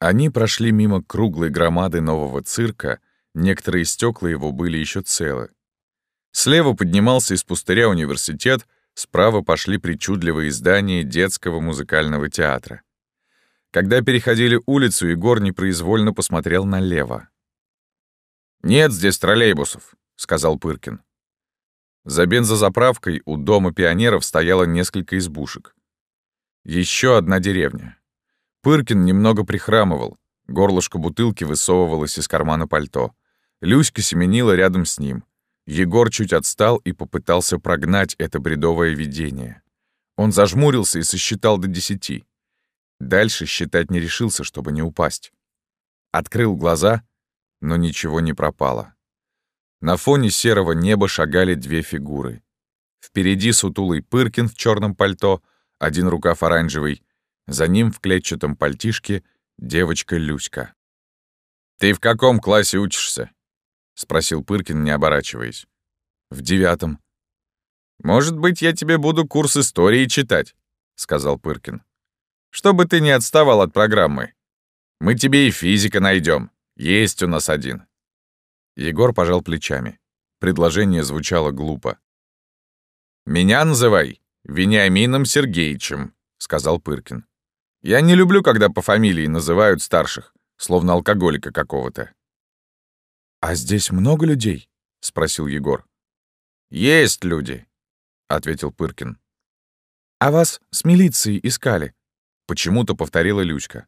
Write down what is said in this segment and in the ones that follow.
Они прошли мимо круглой громады нового цирка, некоторые стекла его были еще целы. Слева поднимался из пустыря университет, справа пошли причудливые здания детского музыкального театра. Когда переходили улицу, Егор непроизвольно посмотрел налево. «Нет здесь троллейбусов», — сказал Пыркин. За бензозаправкой у Дома пионеров стояло несколько избушек. Еще одна деревня. Пыркин немного прихрамывал, горлышко бутылки высовывалось из кармана пальто. Люська семенила рядом с ним. Егор чуть отстал и попытался прогнать это бредовое видение. Он зажмурился и сосчитал до десяти. Дальше считать не решился, чтобы не упасть. Открыл глаза, но ничего не пропало. На фоне серого неба шагали две фигуры. Впереди сутулый Пыркин в черном пальто, один рукав оранжевый, за ним в клетчатом пальтишке девочка Люська. «Ты в каком классе учишься?» — спросил Пыркин, не оборачиваясь. «В девятом». «Может быть, я тебе буду курс истории читать», — сказал Пыркин. «Чтобы ты не отставал от программы. Мы тебе и физика найдем. Есть у нас один». Егор пожал плечами. Предложение звучало глупо. «Меня называй Вениамином Сергеевичем», — сказал Пыркин. Я не люблю, когда по фамилии называют старших, словно алкоголика какого-то. «А здесь много людей?» — спросил Егор. «Есть люди», — ответил Пыркин. «А вас с милицией искали?» — почему-то повторила Лючка.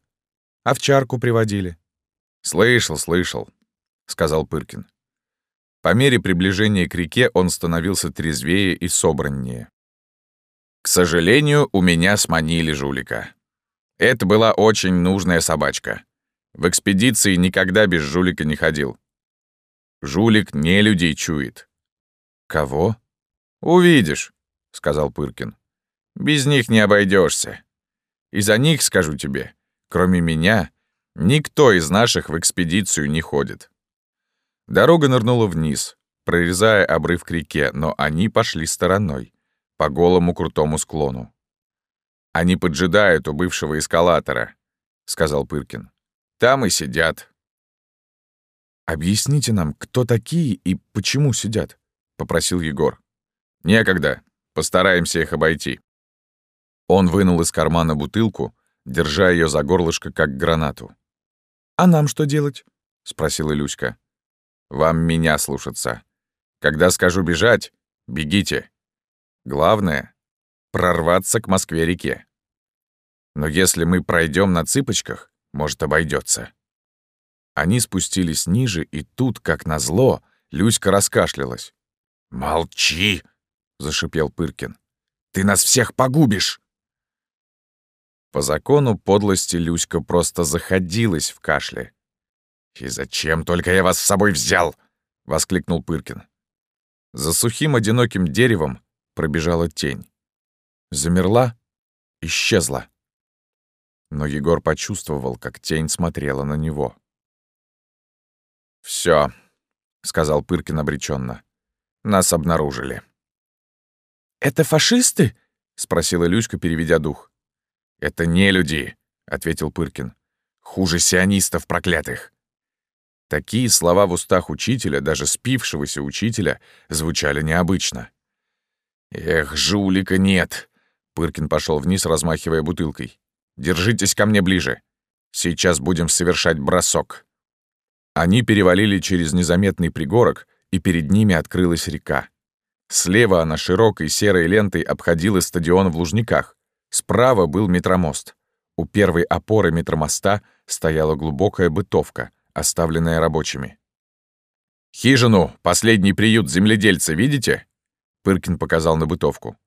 «Овчарку приводили». «Слышал, слышал», — сказал Пыркин. По мере приближения к реке он становился трезвее и собраннее. «К сожалению, у меня сманили жулика», это была очень нужная собачка. В экспедиции никогда без жулика не ходил. Жулик не людей чует. Кого? Увидишь, сказал Пыркин. Без них не обойдешься. И за них, скажу тебе, кроме меня, никто из наших в экспедицию не ходит. Дорога нырнула вниз, прорезая обрыв к реке, но они пошли стороной, по голому крутому склону. Они поджидают у бывшего эскалатора», — сказал Пыркин. «Там и сидят». «Объясните нам, кто такие и почему сидят?» — попросил Егор. «Некогда. Постараемся их обойти». Он вынул из кармана бутылку, держа ее за горлышко, как гранату. «А нам что делать?» — спросила Люська. «Вам меня слушаться. Когда скажу бежать, бегите. Главное прорваться к Москве-реке. Но если мы пройдем на цыпочках, может, обойдется. Они спустились ниже, и тут, как назло, Люська раскашлялась. «Молчи!» — зашипел Пыркин. «Ты нас всех погубишь!» По закону подлости Люська просто заходилась в кашле. «И зачем только я вас с собой взял?» — воскликнул Пыркин. За сухим одиноким деревом пробежала тень замерла, исчезла. Но Егор почувствовал, как тень смотрела на него. Все, сказал Пыркин обреченно. «Нас обнаружили». «Это фашисты?» — спросила Люська, переведя дух. «Это не люди», — ответил Пыркин. «Хуже сионистов проклятых». Такие слова в устах учителя, даже спившегося учителя, звучали необычно. «Эх, жулика нет!» Пыркин пошел вниз, размахивая бутылкой. «Держитесь ко мне ближе. Сейчас будем совершать бросок». Они перевалили через незаметный пригорок, и перед ними открылась река. Слева она широкой серой лентой обходила стадион в Лужниках. Справа был метромост. У первой опоры метромоста стояла глубокая бытовка, оставленная рабочими. «Хижину, последний приют земледельца, видите?» Пыркин показал на бытовку.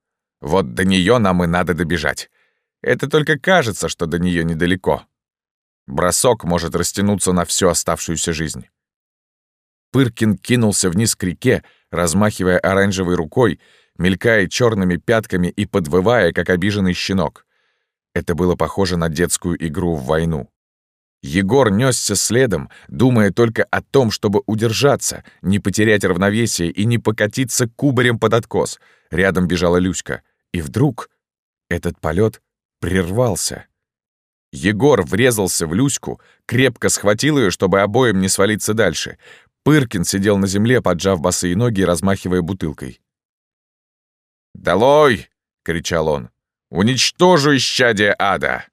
Вот до нее нам и надо добежать. Это только кажется, что до нее недалеко. Бросок может растянуться на всю оставшуюся жизнь. Пыркин кинулся вниз к реке, размахивая оранжевой рукой, мелькая черными пятками и подвывая, как обиженный щенок. Это было похоже на детскую игру в войну. Егор несся следом, думая только о том, чтобы удержаться, не потерять равновесие и не покатиться кубарем под откос. Рядом бежала Люська. И вдруг этот полет прервался. Егор врезался в Люську, крепко схватил ее, чтобы обоим не свалиться дальше. Пыркин сидел на земле, поджав босые ноги и размахивая бутылкой. «Долой!» — кричал он. «Уничтожу исчадие ада!»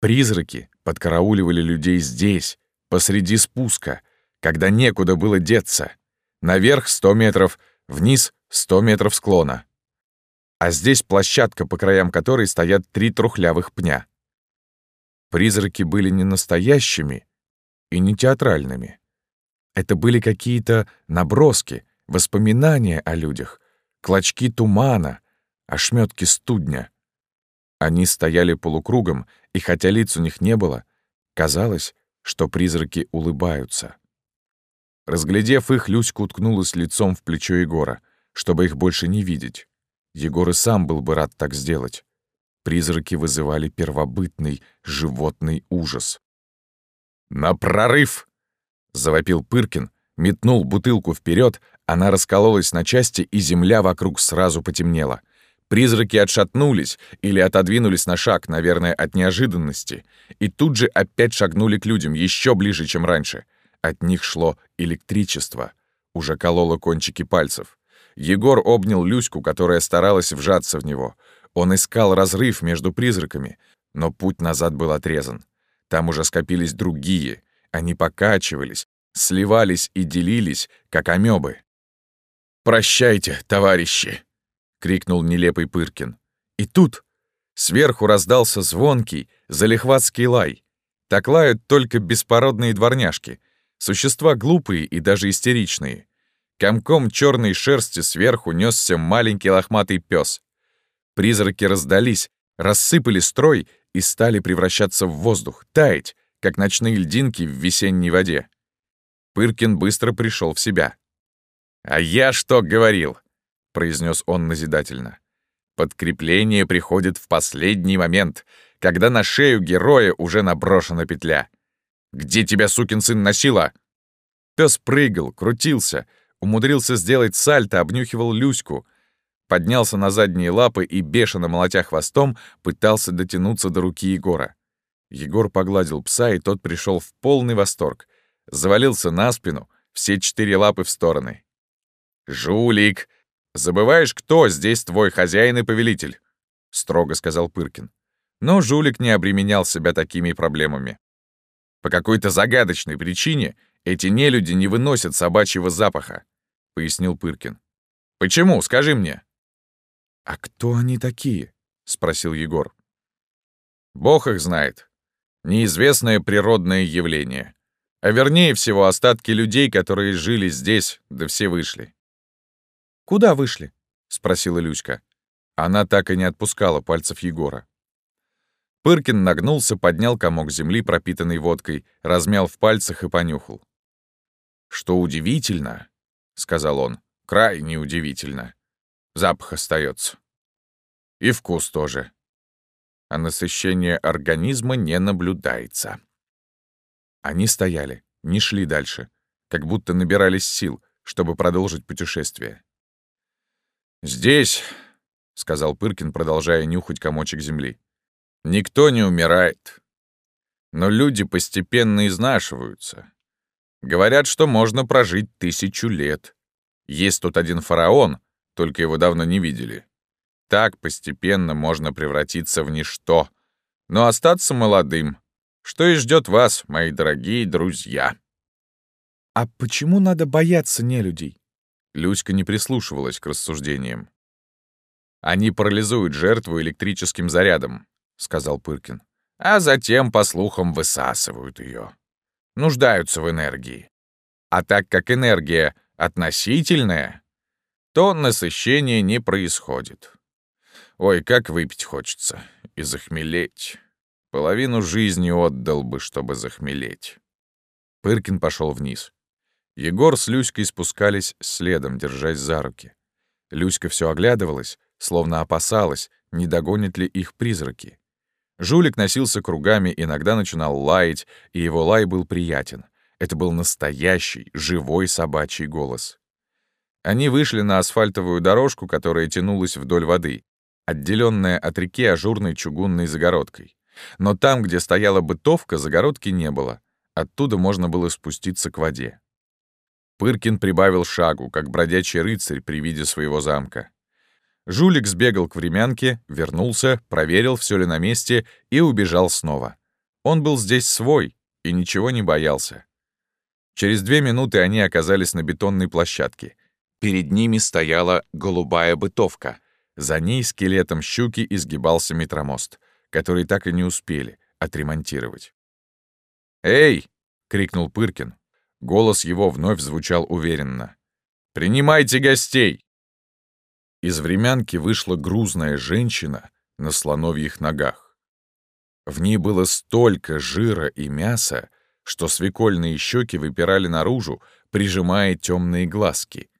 Призраки подкарауливали людей здесь, посреди спуска, когда некуда было деться. Наверх сто метров, вниз сто метров склона. А здесь площадка, по краям которой стоят три трухлявых пня. Призраки были не настоящими и не театральными. Это были какие-то наброски, воспоминания о людях, клочки тумана, ошметки студня. Они стояли полукругом, и хотя лиц у них не было, казалось, что призраки улыбаются. Разглядев их, Люська уткнулась лицом в плечо Егора, чтобы их больше не видеть. Егор и сам был бы рад так сделать. Призраки вызывали первобытный животный ужас. «На прорыв!» — завопил Пыркин, метнул бутылку вперед, она раскололась на части, и земля вокруг сразу потемнела. Призраки отшатнулись или отодвинулись на шаг, наверное, от неожиданности, и тут же опять шагнули к людям, еще ближе, чем раньше. От них шло электричество, уже кололо кончики пальцев. Егор обнял Люську, которая старалась вжаться в него. Он искал разрыв между призраками, но путь назад был отрезан. Там уже скопились другие. Они покачивались, сливались и делились, как амебы. «Прощайте, товарищи!» — крикнул нелепый Пыркин. И тут сверху раздался звонкий, залихватский лай. Так лают только беспородные дворняжки, существа глупые и даже истеричные. Комком черной шерсти сверху несся маленький лохматый пес. Призраки раздались, рассыпали строй и стали превращаться в воздух, таять, как ночные льдинки в весенней воде. Пыркин быстро пришел в себя. «А я что говорил?» — произнес он назидательно. «Подкрепление приходит в последний момент, когда на шею героя уже наброшена петля. Где тебя, сукин сын, носила?» Пес прыгал, крутился, умудрился сделать сальто, обнюхивал Люську, поднялся на задние лапы и, бешено молотя хвостом, пытался дотянуться до руки Егора. Егор погладил пса, и тот пришел в полный восторг. Завалился на спину, все четыре лапы в стороны. «Жулик!» «Забываешь, кто здесь твой хозяин и повелитель?» — строго сказал Пыркин. Но жулик не обременял себя такими проблемами. «По какой-то загадочной причине эти нелюди не выносят собачьего запаха», — пояснил Пыркин. «Почему? Скажи мне». «А кто они такие?» — спросил Егор. «Бог их знает. Неизвестное природное явление. А вернее всего остатки людей, которые жили здесь, да все вышли. «Куда вышли?» — спросила Люська. Она так и не отпускала пальцев Егора. Пыркин нагнулся, поднял комок земли, пропитанный водкой, размял в пальцах и понюхал. «Что удивительно», — сказал он, — «крайне удивительно. Запах остается. И вкус тоже. А насыщение организма не наблюдается». Они стояли, не шли дальше, как будто набирались сил, чтобы продолжить путешествие. «Здесь», — сказал Пыркин, продолжая нюхать комочек земли, — «никто не умирает. Но люди постепенно изнашиваются. Говорят, что можно прожить тысячу лет. Есть тут один фараон, только его давно не видели. Так постепенно можно превратиться в ничто, но остаться молодым, что и ждет вас, мои дорогие друзья». «А почему надо бояться нелюдей?» Люська не прислушивалась к рассуждениям. «Они парализуют жертву электрическим зарядом», — сказал Пыркин. «А затем, по слухам, высасывают ее. Нуждаются в энергии. А так как энергия относительная, то насыщение не происходит. Ой, как выпить хочется и захмелеть. Половину жизни отдал бы, чтобы захмелеть». Пыркин пошел вниз. Егор с Люськой спускались следом, держась за руки. Люська все оглядывалась, словно опасалась, не догонят ли их призраки. Жулик носился кругами, иногда начинал лаять, и его лай был приятен. Это был настоящий, живой собачий голос. Они вышли на асфальтовую дорожку, которая тянулась вдоль воды, отделенная от реки ажурной чугунной загородкой. Но там, где стояла бытовка, загородки не было. Оттуда можно было спуститься к воде. Пыркин прибавил шагу, как бродячий рыцарь при виде своего замка. Жулик сбегал к времянке, вернулся, проверил, все ли на месте, и убежал снова. Он был здесь свой и ничего не боялся. Через две минуты они оказались на бетонной площадке. Перед ними стояла голубая бытовка. За ней скелетом щуки изгибался метромост, который так и не успели отремонтировать. «Эй!» — крикнул Пыркин. Голос его вновь звучал уверенно. «Принимайте гостей!» Из времянки вышла грузная женщина на слоновьих ногах. В ней было столько жира и мяса, что свекольные щеки выпирали наружу, прижимая темные глазки.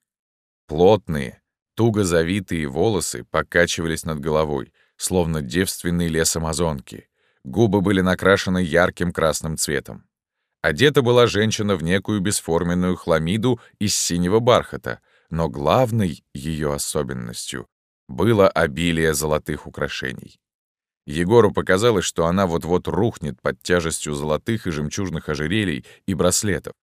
Плотные, туго завитые волосы покачивались над головой, словно девственный лес Амазонки. Губы были накрашены ярким красным цветом. Одета была женщина в некую бесформенную хламиду из синего бархата, но главной ее особенностью было обилие золотых украшений. Егору показалось, что она вот-вот рухнет под тяжестью золотых и жемчужных ожерелий и браслетов.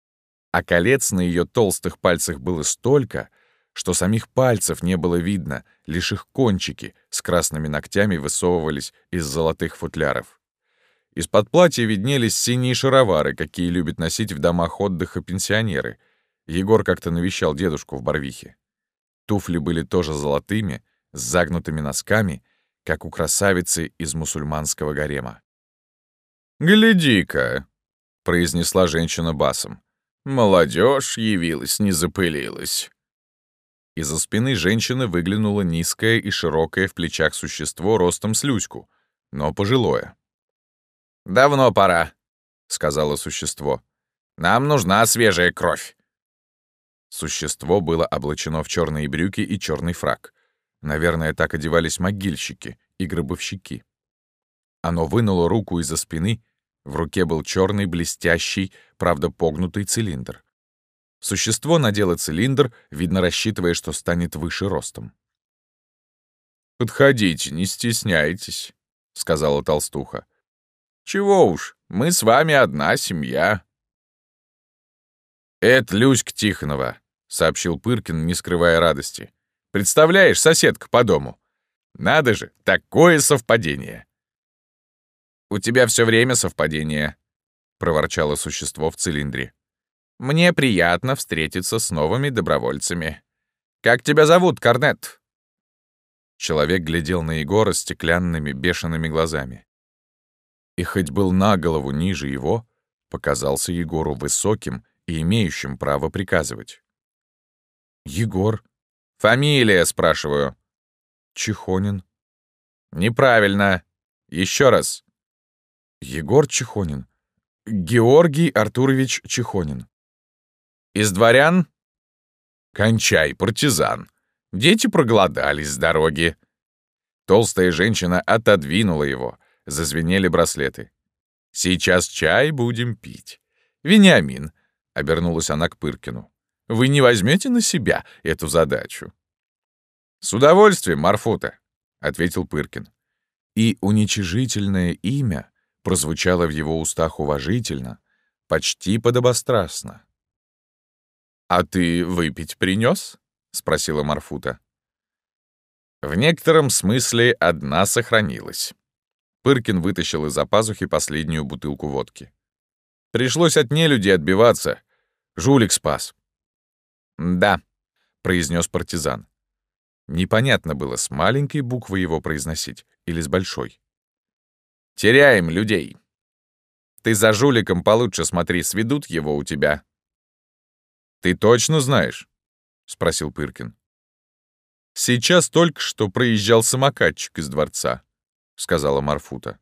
А колец на ее толстых пальцах было столько, что самих пальцев не было видно, лишь их кончики с красными ногтями высовывались из золотых футляров. Из-под платья виднелись синие шаровары, какие любят носить в домах отдыха пенсионеры, Егор как-то навещал дедушку в Барвихе. Туфли были тоже золотыми, с загнутыми носками, как у красавицы из мусульманского гарема. «Гляди-ка», — произнесла женщина басом, — «молодежь явилась, не запылилась». Из-за спины женщины выглянуло низкое и широкое в плечах существо ростом с люську, но пожилое. «Давно пора», — сказала существо. «Нам нужна свежая кровь. Существо было облачено в черные брюки и черный фраг. Наверное, так одевались могильщики и гробовщики. Оно вынуло руку из-за спины, в руке был черный, блестящий, правда погнутый цилиндр. Существо надело цилиндр, видно, рассчитывая, что станет выше ростом. «Подходите, не стесняйтесь», — сказала толстуха. «Чего уж, мы с вами одна семья». «Это Люська Тихонова», — сообщил Пыркин, не скрывая радости. «Представляешь, соседка по дому. Надо же, такое совпадение!» «У тебя все время совпадение», — проворчало существо в цилиндре. «Мне приятно встретиться с новыми добровольцами. Как тебя зовут, Корнет?» Человек глядел на Егора стеклянными, бешеными глазами. И хоть был на голову ниже его, показался Егору высоким и имеющим право приказывать. «Егор». «Фамилия, спрашиваю». «Чехонин». «Неправильно. Еще раз». «Егор Чехонин. Георгий Артурович Чехонин». «Из дворян?» «Кончай, партизан. Дети проголодались с дороги». Толстая женщина отодвинула его. Зазвенели браслеты. «Сейчас чай будем пить. Вениамин», — обернулась она к Пыркину. Вы не возьмете на себя эту задачу?» «С удовольствием, Марфута», — ответил Пыркин. И уничижительное имя прозвучало в его устах уважительно, почти подобострастно. «А ты выпить принес? спросила Марфута. В некотором смысле одна сохранилась. Пыркин вытащил из-за пазухи последнюю бутылку водки. Пришлось от нелюди отбиваться. Жулик спас. «Да», — произнес партизан. Непонятно было, с маленькой буквы его произносить или с большой. «Теряем людей. Ты за жуликом получше смотри, сведут его у тебя». «Ты точно знаешь?» — спросил Пыркин. «Сейчас только что проезжал самокатчик из дворца», — сказала Марфута.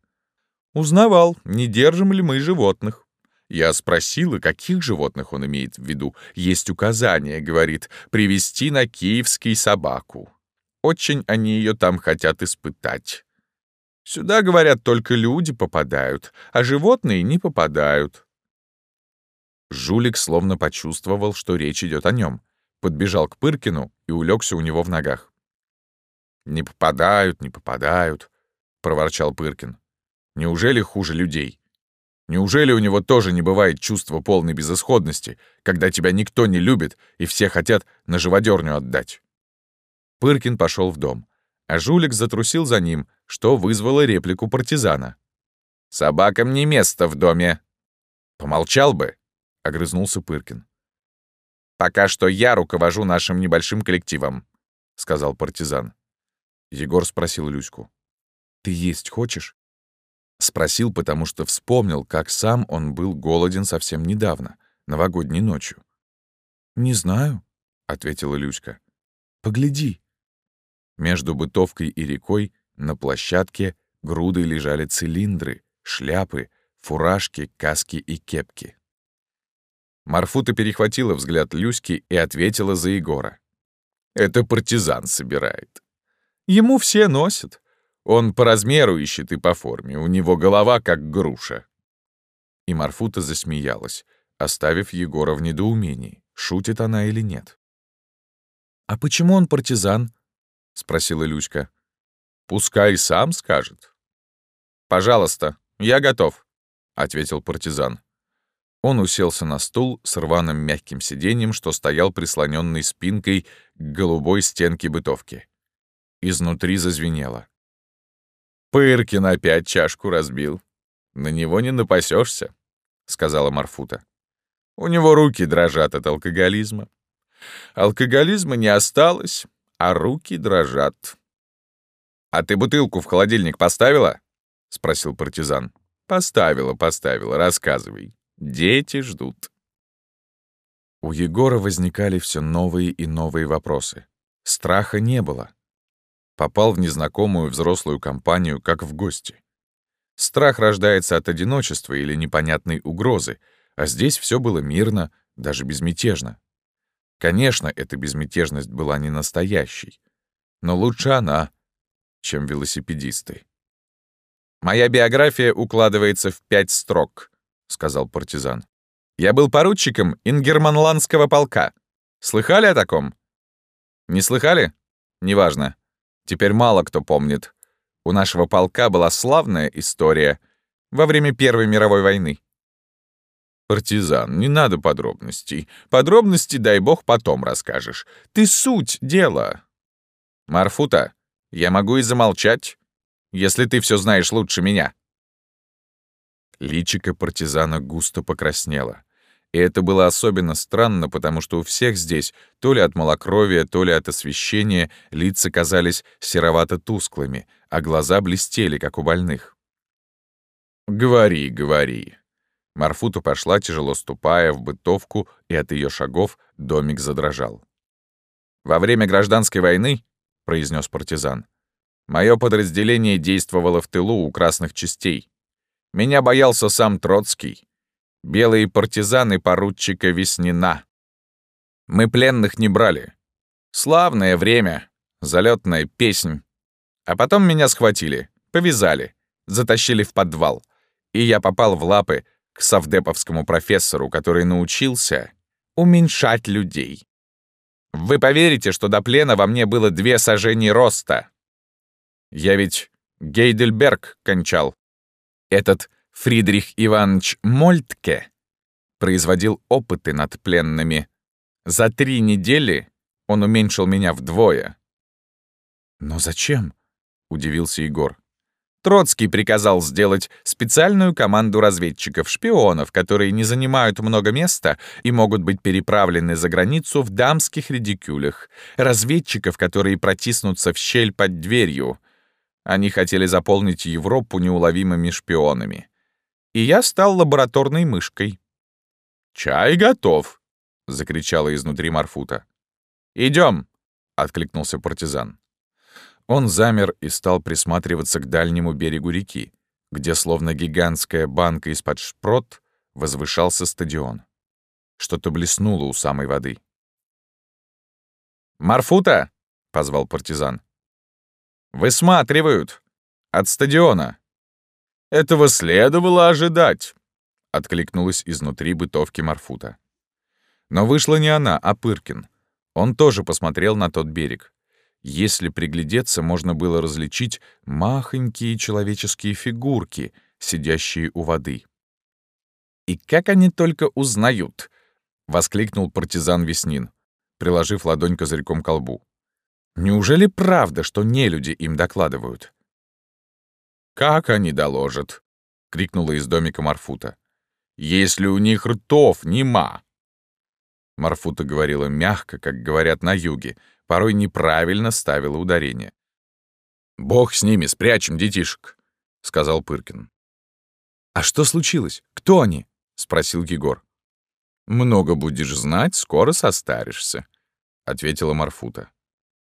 «Узнавал, не держим ли мы животных». Я спросила, каких животных он имеет в виду. Есть указание, говорит, привести на киевский собаку. Очень они ее там хотят испытать. Сюда, говорят, только люди попадают, а животные не попадают. Жулик словно почувствовал, что речь идет о нем, подбежал к Пыркину и улегся у него в ногах. «Не попадают, не попадают», — проворчал Пыркин. Неужели хуже людей? Неужели у него тоже не бывает чувства полной безысходности, когда тебя никто не любит и все хотят на живодерню отдать? Пыркин пошел в дом, а жулик затрусил за ним, что вызвало реплику партизана. «Собакам не место в доме!» «Помолчал бы!» — огрызнулся Пыркин. «Пока что я руковожу нашим небольшим коллективом», — сказал партизан. Егор спросил Люську. «Ты есть хочешь?» Спросил, потому что вспомнил, как сам он был голоден совсем недавно, новогодней ночью. «Не знаю», — ответила Люська. «Погляди». Между бытовкой и рекой на площадке грудой лежали цилиндры, шляпы, фуражки, каски и кепки. Марфута перехватила взгляд Люськи и ответила за Егора. «Это партизан собирает. Ему все носят. Он по размеру ищет и по форме, у него голова как груша». И Марфута засмеялась, оставив Егора в недоумении, шутит она или нет. «А почему он партизан?» — спросила Люська. «Пускай сам скажет». «Пожалуйста, я готов», — ответил партизан. Он уселся на стул с рваным мягким сиденьем, что стоял прислоненной спинкой к голубой стенке бытовки. Изнутри зазвенело. «Пыркин опять чашку разбил. На него не напасешься, сказала Марфута. «У него руки дрожат от алкоголизма. Алкоголизма не осталось, а руки дрожат». «А ты бутылку в холодильник поставила?» — спросил партизан. «Поставила, поставила, рассказывай». Дети ждут. У Егора возникали все новые и новые вопросы. Страха не было. Попал в незнакомую взрослую компанию, как в гости. Страх рождается от одиночества или непонятной угрозы, а здесь все было мирно, даже безмятежно. Конечно, эта безмятежность была не настоящей, но лучше она, чем велосипедисты. Моя биография укладывается в пять строк —— сказал партизан. «Я был поручиком ингерманландского полка. Слыхали о таком?» «Не слыхали? Неважно. Теперь мало кто помнит. У нашего полка была славная история во время Первой мировой войны. «Партизан, не надо подробностей. Подробности, дай бог, потом расскажешь. Ты суть дела». «Марфута, я могу и замолчать, если ты все знаешь лучше меня». Личико партизана густо покраснело. И это было особенно странно, потому что у всех здесь, то ли от малокровия, то ли от освещения, лица казались серовато-тусклыми, а глаза блестели, как у больных. «Говори, говори». Марфута пошла, тяжело ступая, в бытовку, и от ее шагов домик задрожал. «Во время гражданской войны», — произнес партизан, — «мое подразделение действовало в тылу у красных частей. Меня боялся сам Троцкий. Белые партизаны поручика Веснина. Мы пленных не брали. Славное время, залетная песнь. А потом меня схватили, повязали, затащили в подвал. И я попал в лапы к совдеповскому профессору, который научился уменьшать людей. Вы поверите, что до плена во мне было две сажения роста? Я ведь Гейдельберг кончал. Этот Фридрих Иванович Мольтке производил опыты над пленными. За три недели он уменьшил меня вдвое. «Но зачем?» — удивился Егор. Троцкий приказал сделать специальную команду разведчиков-шпионов, которые не занимают много места и могут быть переправлены за границу в дамских редикюлях, разведчиков, которые протиснутся в щель под дверью — они хотели заполнить Европу неуловимыми шпионами. И я стал лабораторной мышкой. «Чай готов!» — закричала изнутри Марфута. Идем! откликнулся партизан. Он замер и стал присматриваться к дальнему берегу реки, где, словно гигантская банка из-под шпрот, возвышался стадион. Что-то блеснуло у самой воды. «Марфута!» — позвал партизан. Высматривают. От стадиона. Этого следовало ожидать, откликнулась изнутри бытовки Марфута. Но вышла не она, а Пыркин. Он тоже посмотрел на тот берег. Если приглядеться, можно было различить махонькие человеческие фигурки, сидящие у воды. «И как они только узнают!» — воскликнул партизан Веснин, приложив ладонь козырьком к колбу. «Неужели правда, что нелюди им докладывают?» «Как они доложат?» — крикнула из домика Марфута. «Если у них ртов нема!» Марфута говорила мягко, как говорят на юге, порой неправильно ставила ударение. «Бог с ними, спрячем детишек», — сказал Пыркин. «А что случилось? Кто они?» — спросил Егор. «Много будешь знать, скоро состаришься», — ответила Марфута.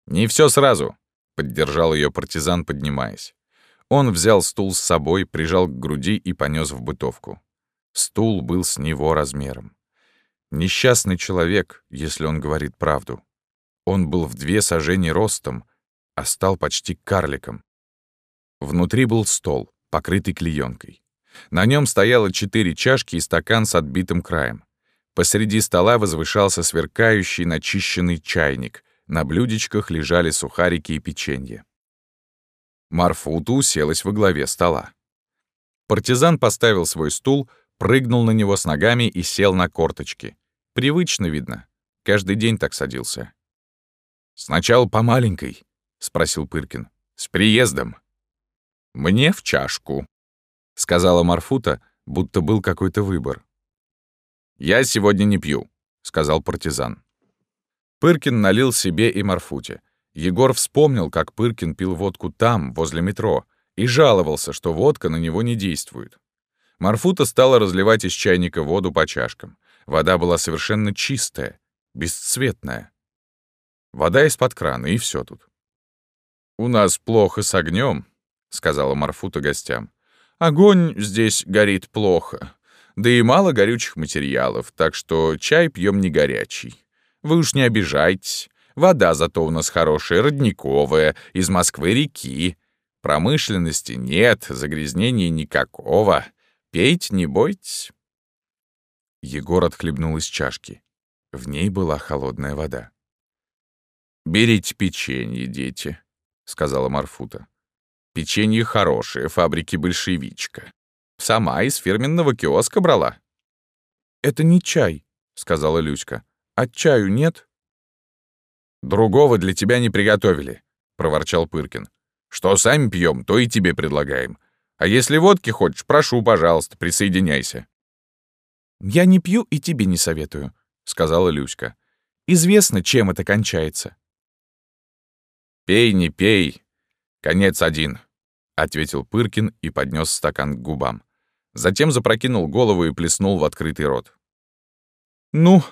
«Не все сразу», — поддержал ее партизан, поднимаясь. Он взял стул с собой, прижал к груди и понес в бытовку. Стул был с него размером. Несчастный человек, если он говорит правду. Он был в две сажени ростом, а стал почти карликом. Внутри был стол, покрытый клеенкой. На нем стояло четыре чашки и стакан с отбитым краем. Посреди стола возвышался сверкающий начищенный чайник. На блюдечках лежали сухарики и печенье. Марфута уселась во главе стола. Партизан поставил свой стул, прыгнул на него с ногами и сел на корточки. Привычно видно. Каждый день так садился. «Сначала по маленькой», — спросил Пыркин. «С приездом». «Мне в чашку», — сказала Марфута, будто был какой-то выбор. «Я сегодня не пью», — сказал партизан. Пыркин налил себе и Марфуте. Егор вспомнил, как Пыркин пил водку там, возле метро, и жаловался, что водка на него не действует. Марфута стала разливать из чайника воду по чашкам. Вода была совершенно чистая, бесцветная. Вода из-под крана, и все тут. «У нас плохо с огнем, сказала Марфута гостям. «Огонь здесь горит плохо, да и мало горючих материалов, так что чай пьем не горячий. Вы уж не обижайтесь, Вода зато у нас хорошая, родниковая, из Москвы-реки. Промышленности нет, загрязнений никакого. Пейте, не бойтесь». Егор отхлебнул из чашки. В ней была холодная вода. «Берите печенье, дети», — сказала Марфута. «Печенье хорошее, фабрики «Большевичка». Сама из фирменного киоска брала». «Это не чай», — сказала Люська. «А чаю нет?» «Другого для тебя не приготовили», — проворчал Пыркин. «Что сами пьем, то и тебе предлагаем. А если водки хочешь, прошу, пожалуйста, присоединяйся». «Я не пью и тебе не советую», — сказала Люська. «Известно, чем это кончается». «Пей, не пей. Конец один», — ответил Пыркин и поднес стакан к губам. Затем запрокинул голову и плеснул в открытый рот. «Ну,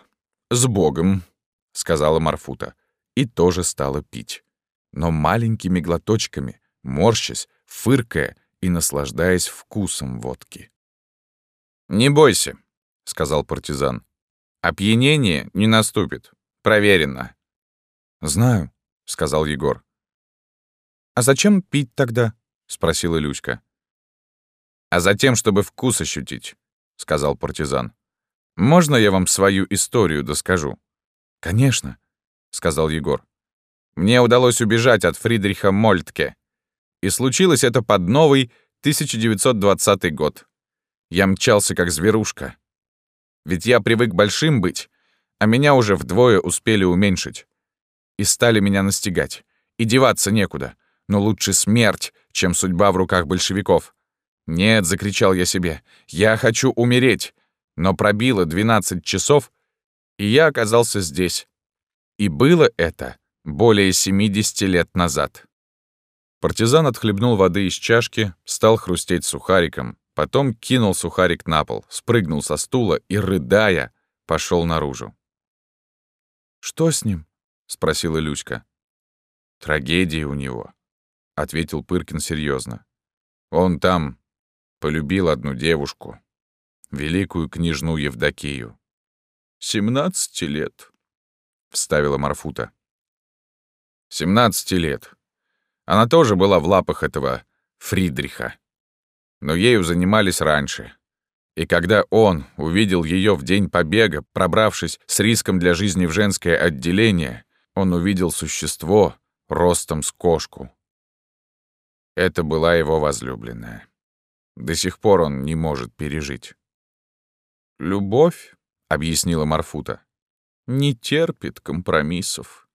с Богом», — сказала Марфута и тоже стала пить. Но маленькими глоточками, морщась, фыркая и наслаждаясь вкусом водки. «Не бойся», — сказал партизан. «Опьянение не наступит. Проверено». «Знаю», — сказал Егор. «А зачем пить тогда?» — спросила Люська. «А затем, чтобы вкус ощутить», — сказал партизан. «Можно я вам свою историю доскажу?» «Конечно», — сказал Егор. «Мне удалось убежать от Фридриха Мольтке. И случилось это под новый 1920 год. Я мчался как зверушка. Ведь я привык большим быть, а меня уже вдвое успели уменьшить. И стали меня настигать. И деваться некуда. Но лучше смерть, чем судьба в руках большевиков. «Нет», — закричал я себе, — «я хочу умереть». Но пробило 12 часов, и я оказался здесь, и было это более 70 лет назад. Партизан отхлебнул воды из чашки, стал хрустеть сухариком, потом кинул сухарик на пол, спрыгнул со стула и, рыдая, пошел наружу. «Что с ним?» — спросила Люська. «Трагедия у него», — ответил Пыркин серьезно. «Он там полюбил одну девушку, великую княжну Евдокию. Семнадцати лет вставила Марфута. «Семнадцати лет. Она тоже была в лапах этого Фридриха. Но ею занимались раньше. И когда он увидел ее в день побега, пробравшись с риском для жизни в женское отделение, он увидел существо, ростом с кошку. Это была его возлюбленная. До сих пор он не может пережить. «Любовь», — объяснила Марфута, — «не терпит компромиссов».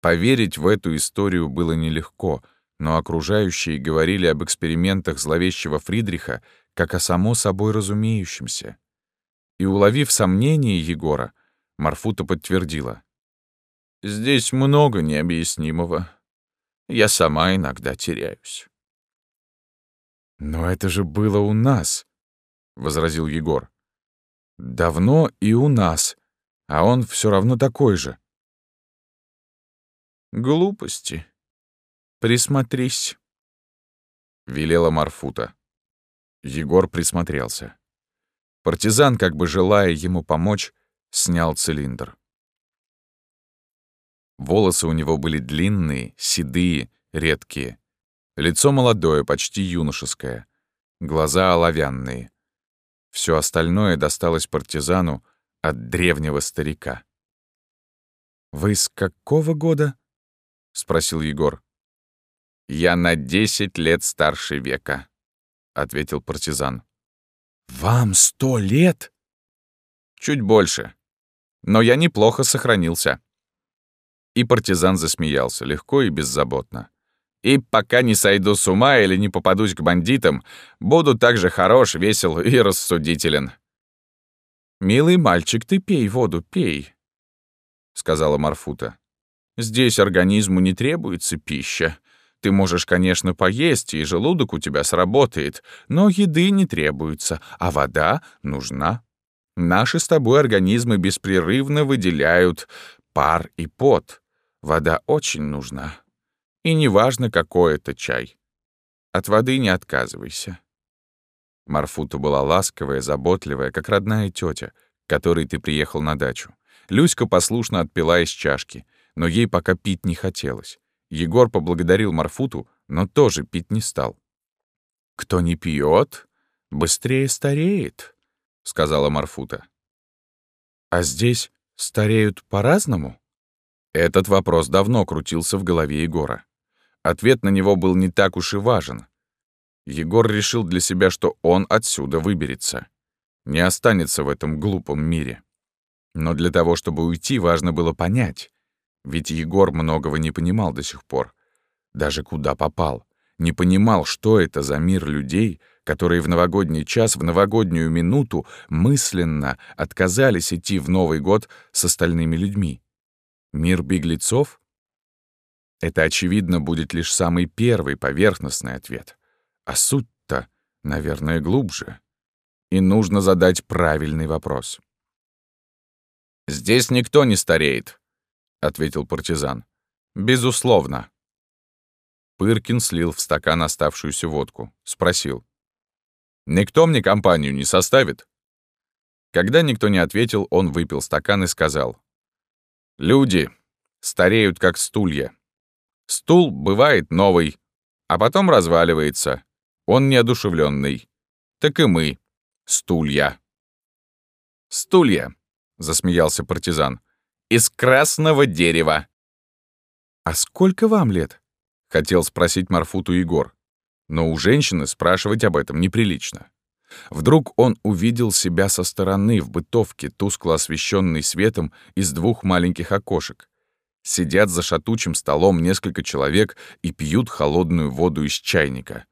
Поверить в эту историю было нелегко, но окружающие говорили об экспериментах зловещего Фридриха как о само собой разумеющемся. И, уловив сомнение Егора, Марфута подтвердила. «Здесь много необъяснимого. Я сама иногда теряюсь». «Но это же было у нас», — возразил Егор. «Давно и у нас, а он все равно такой же». «Глупости. Присмотрись», — велела Марфута. Егор присмотрелся. Партизан, как бы желая ему помочь, снял цилиндр. Волосы у него были длинные, седые, редкие. Лицо молодое, почти юношеское. Глаза оловянные. Все остальное досталось партизану от древнего старика. «Вы с какого года?» — спросил Егор. «Я на десять лет старше века», — ответил партизан. «Вам сто лет?» «Чуть больше. Но я неплохо сохранился». И партизан засмеялся, легко и беззаботно. И пока не сойду с ума или не попадусь к бандитам, буду так же хорош, весел и рассудителен. «Милый мальчик, ты пей воду, пей», — сказала Марфута. «Здесь организму не требуется пища. Ты можешь, конечно, поесть, и желудок у тебя сработает, но еды не требуется, а вода нужна. Наши с тобой организмы беспрерывно выделяют пар и пот. Вода очень нужна. И неважно, какой это чай. От воды не отказывайся. Марфута была ласковая, заботливая, как родная тетя, к которой ты приехал на дачу. Люська послушно отпила из чашки, но ей пока пить не хотелось. Егор поблагодарил Марфуту, но тоже пить не стал. «Кто не пьет, быстрее стареет», — сказала Марфута. «А здесь стареют по-разному?» Этот вопрос давно крутился в голове Егора. Ответ на него был не так уж и важен. Егор решил для себя, что он отсюда выберется. Не останется в этом глупом мире. Но для того, чтобы уйти, важно было понять. Ведь Егор многого не понимал до сих пор. Даже куда попал. Не понимал, что это за мир людей, которые в новогодний час, в новогоднюю минуту мысленно отказались идти в Новый год с остальными людьми. Мир беглецов? Это, очевидно, будет лишь самый первый поверхностный ответ. А суть-то, наверное, глубже. И нужно задать правильный вопрос. «Здесь никто не стареет», — ответил партизан. «Безусловно». Пыркин слил в стакан оставшуюся водку. Спросил. «Никто мне компанию не составит?» Когда никто не ответил, он выпил стакан и сказал. «Люди стареют, как стулья. Стул бывает новый, а потом разваливается. Он неодушевленный. Так и мы. Стулья. Стулья, засмеялся партизан. Из красного дерева. А сколько вам лет? Хотел спросить Марфуту Егор. Но у женщины спрашивать об этом неприлично. Вдруг он увидел себя со стороны в бытовке, тускло освещенной светом из двух маленьких окошек. Сидят за шатучим столом несколько человек и пьют холодную воду из чайника.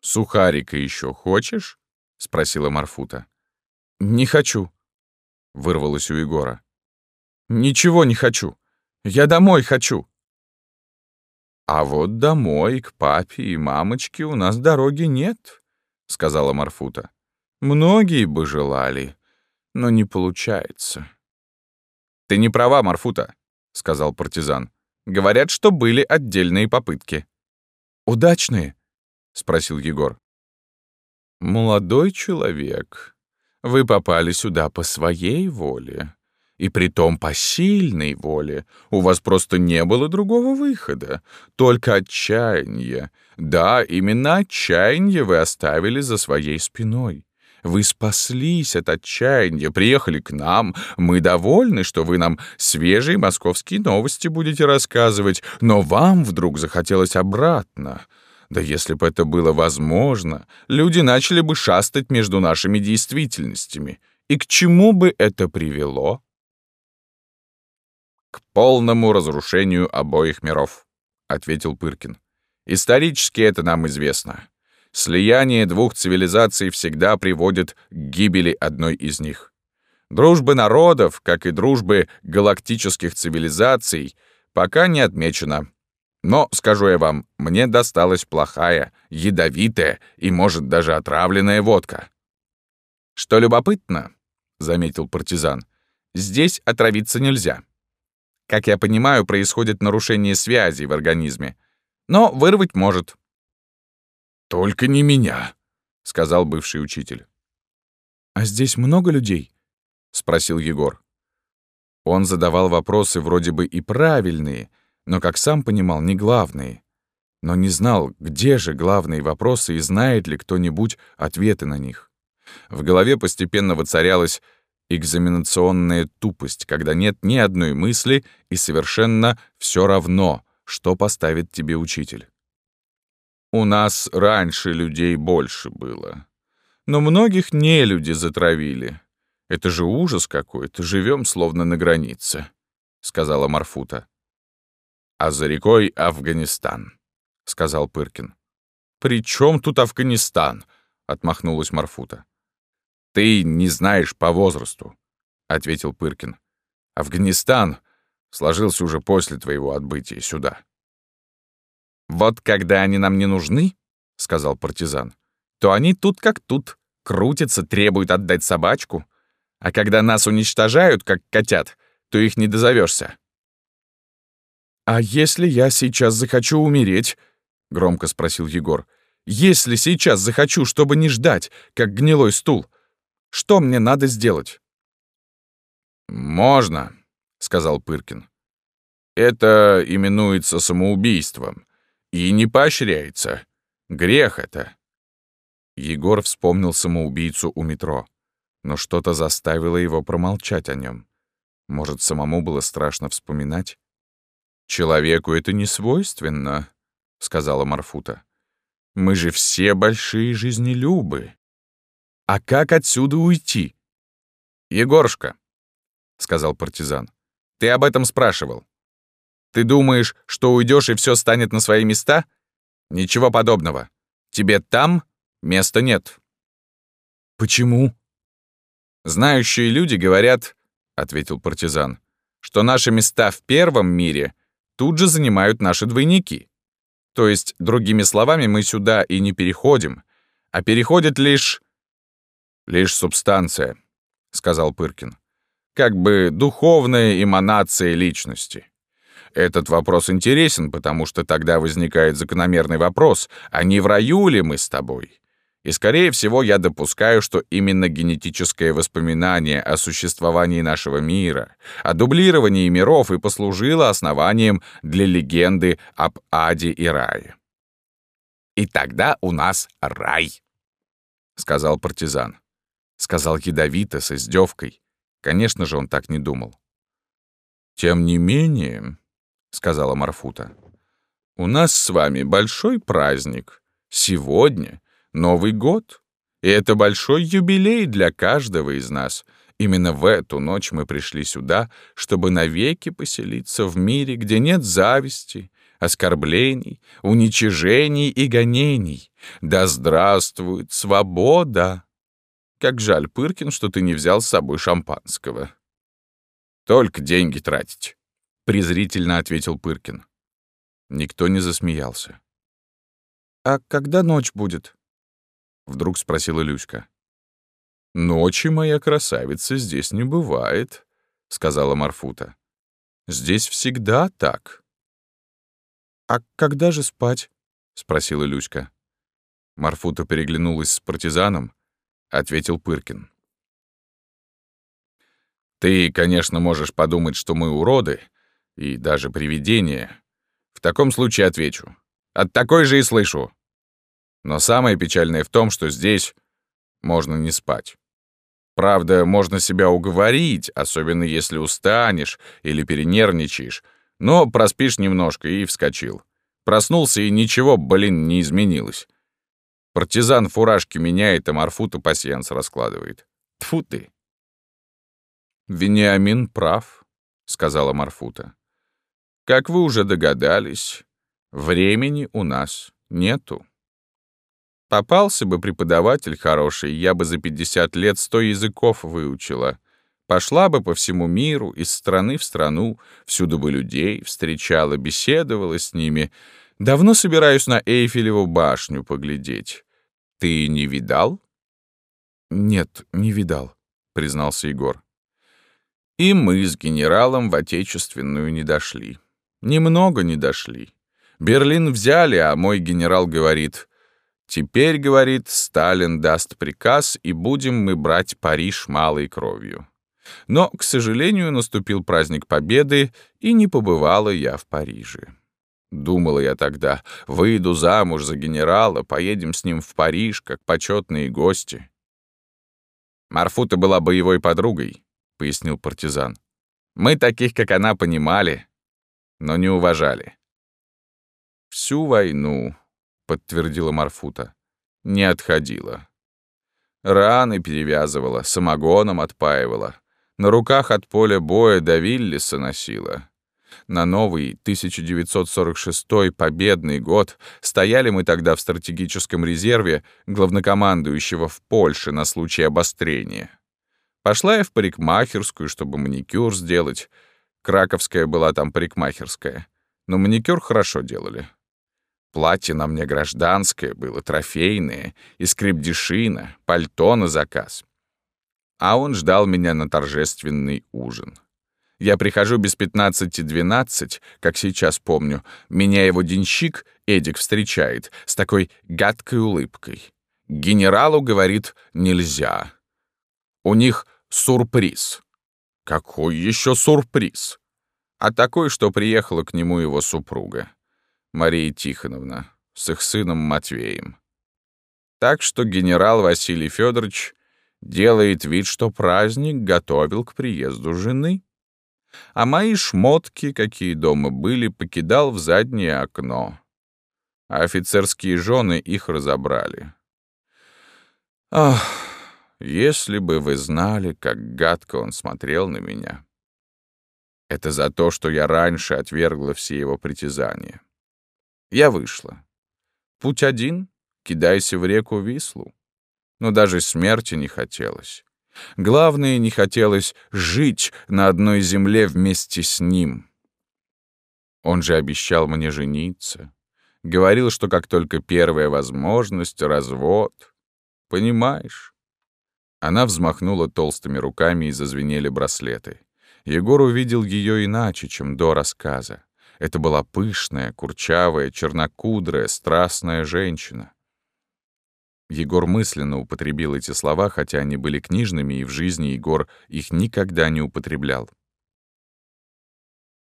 «Сухарика еще хочешь?» — спросила Марфута. «Не хочу», — вырвалось у Егора. «Ничего не хочу. Я домой хочу». «А вот домой, к папе и мамочке у нас дороги нет», — сказала Марфута. «Многие бы желали, но не получается». «Ты не права, Марфута», — сказал партизан. «Говорят, что были отдельные попытки». «Удачные?» — спросил Егор. «Молодой человек, вы попали сюда по своей воле, и притом по сильной воле. У вас просто не было другого выхода, только отчаяние. Да, именно отчаяние вы оставили за своей спиной. Вы спаслись от отчаяния, приехали к нам. Мы довольны, что вы нам свежие московские новости будете рассказывать, но вам вдруг захотелось обратно. Да если бы это было возможно, люди начали бы шастать между нашими действительностями. И к чему бы это привело? К полному разрушению обоих миров, ответил Пыркин. Исторически это нам известно. Слияние двух цивилизаций всегда приводит к гибели одной из них. Дружбы народов, как и дружбы галактических цивилизаций, пока не отмечено. Но, скажу я вам, мне досталась плохая, ядовитая и, может, даже отравленная водка. Что любопытно, — заметил партизан, — здесь отравиться нельзя. Как я понимаю, происходит нарушение связи в организме, но вырвать может. «Только не меня», — сказал бывший учитель. «А здесь много людей?» — спросил Егор. Он задавал вопросы вроде бы и правильные, но, как сам понимал, не главные. Но не знал, где же главные вопросы и знает ли кто-нибудь ответы на них. В голове постепенно воцарялась экзаменационная тупость, когда нет ни одной мысли и совершенно все равно, что поставит тебе учитель. У нас раньше людей больше было. Но многих не люди затравили. Это же ужас какой-то, живем словно на границе, — сказала Марфута. А за рекой Афганистан, — сказал Пыркин. «При чем тут Афганистан?» — отмахнулась Марфута. «Ты не знаешь по возрасту», — ответил Пыркин. «Афганистан сложился уже после твоего отбытия сюда». «Вот когда они нам не нужны, — сказал партизан, — то они тут как тут, крутятся, требуют отдать собачку. А когда нас уничтожают, как котят, то их не дозовешься. «А если я сейчас захочу умереть?» — громко спросил Егор. «Если сейчас захочу, чтобы не ждать, как гнилой стул, что мне надо сделать?» «Можно», — сказал Пыркин. «Это именуется самоубийством. И не поощряется. Грех это. Егор вспомнил самоубийцу у метро, но что-то заставило его промолчать о нем. Может, самому было страшно вспоминать? «Человеку это не свойственно», — сказала Марфута. «Мы же все большие жизнелюбы. А как отсюда уйти?» «Егорушка», — сказал партизан, — «ты об этом спрашивал. Ты думаешь, что уйдешь и все станет на свои места? Ничего подобного. Тебе там места нет. Почему? Знающие люди говорят, ответил партизан, что наши места в первом мире тут же занимают наши двойники. То есть, другими словами, мы сюда и не переходим, а переходит лишь... лишь субстанция, сказал Пыркин. Как бы духовная эманация личности. Этот вопрос интересен, потому что тогда возникает закономерный вопрос, а не в раю ли мы с тобой? И, скорее всего, я допускаю, что именно генетическое воспоминание о существовании нашего мира, о дублировании миров и послужило основанием для легенды об аде и рае. «И тогда у нас рай», — сказал партизан. Сказал ядовито, с издевкой. Конечно же, он так не думал. «Тем не менее», — сказала Марфута. «У нас с вами большой праздник. Сегодня Новый год. И это большой юбилей для каждого из нас. Именно в эту ночь мы пришли сюда, чтобы навеки поселиться в мире, где нет зависти, оскорблений, уничижений и гонений. Да здравствует свобода!» Как жаль, Пыркин, что ты не взял с собой шампанского. Только деньги тратить презрительно ответил Пыркин. Никто не засмеялся. «А когда ночь будет?» — вдруг спросила Люська. «Ночи, моя красавица, здесь не бывает», — сказала Марфута. «Здесь всегда так». «А когда же спать?» — спросила Люська. Марфута переглянулась с партизаном, ответил Пыркин. «Ты, конечно, можешь подумать, что мы уроды, и даже привидение. В таком случае отвечу. От такой же и слышу. Но самое печальное в том, что здесь можно не спать. Правда, можно себя уговорить, особенно если устанешь или перенервничаешь, но проспишь немножко и вскочил. Проснулся, и ничего, блин, не изменилось. Партизан фуражки меняет, а Марфута пасьянс раскладывает. Тфу ты. «Вениамин прав», — сказала Марфута. «Как вы уже догадались, времени у нас нету. Попался бы преподаватель хороший, я бы за 50 лет сто языков выучила. Пошла бы по всему миру, из страны в страну, всюду бы людей встречала, беседовала с ними. Давно собираюсь на Эйфелеву башню поглядеть. Ты не видал?» «Нет, не видал», — признался Егор. И мы с генералом в Отечественную не дошли. Немного не дошли. Берлин взяли, а мой генерал говорит, «Теперь, — говорит, — Сталин даст приказ, и будем мы брать Париж малой кровью». Но, к сожалению, наступил праздник Победы, и не побывала я в Париже. Думала я тогда, выйду замуж за генерала, поедем с ним в Париж, как почетные гости. Марфута была боевой подругой, пояснил партизан. Мы таких, как она, понимали, но не уважали. Всю войну, подтвердила Марфута, не отходила. Раны перевязывала, самогоном отпаивала, на руках от поля боя до Виллиса носила. На новый 1946 победный год стояли мы тогда в стратегическом резерве главнокомандующего в Польше на случай обострения. Пошла я в парикмахерскую, чтобы маникюр сделать. Краковская была там парикмахерская. Но маникюр хорошо делали. Платье на мне гражданское было, трофейное, из крепдешина, пальто на заказ. А он ждал меня на торжественный ужин. Я прихожу без пятнадцати двенадцать, как сейчас помню. Меня его денщик, Эдик, встречает с такой гадкой улыбкой. Генералу, говорит, нельзя. У них сюрприз. Какой еще сюрприз? А такой, что приехала к нему его супруга, Мария Тихоновна, с их сыном Матвеем. Так что генерал Василий Федорович делает вид, что праздник готовил к приезду жены. А мои шмотки, какие дома были, покидал в заднее окно. А офицерские жены их разобрали. Ах! Если бы вы знали, как гадко он смотрел на меня. Это за то, что я раньше отвергла все его притязания. Я вышла. Путь один — кидайся в реку Вислу. Но даже смерти не хотелось. Главное, не хотелось жить на одной земле вместе с ним. Он же обещал мне жениться. Говорил, что как только первая возможность — развод. Понимаешь? Она взмахнула толстыми руками и зазвенели браслеты. Егор увидел ее иначе, чем до рассказа. Это была пышная, курчавая, чернокудрая, страстная женщина. Егор мысленно употребил эти слова, хотя они были книжными, и в жизни Егор их никогда не употреблял.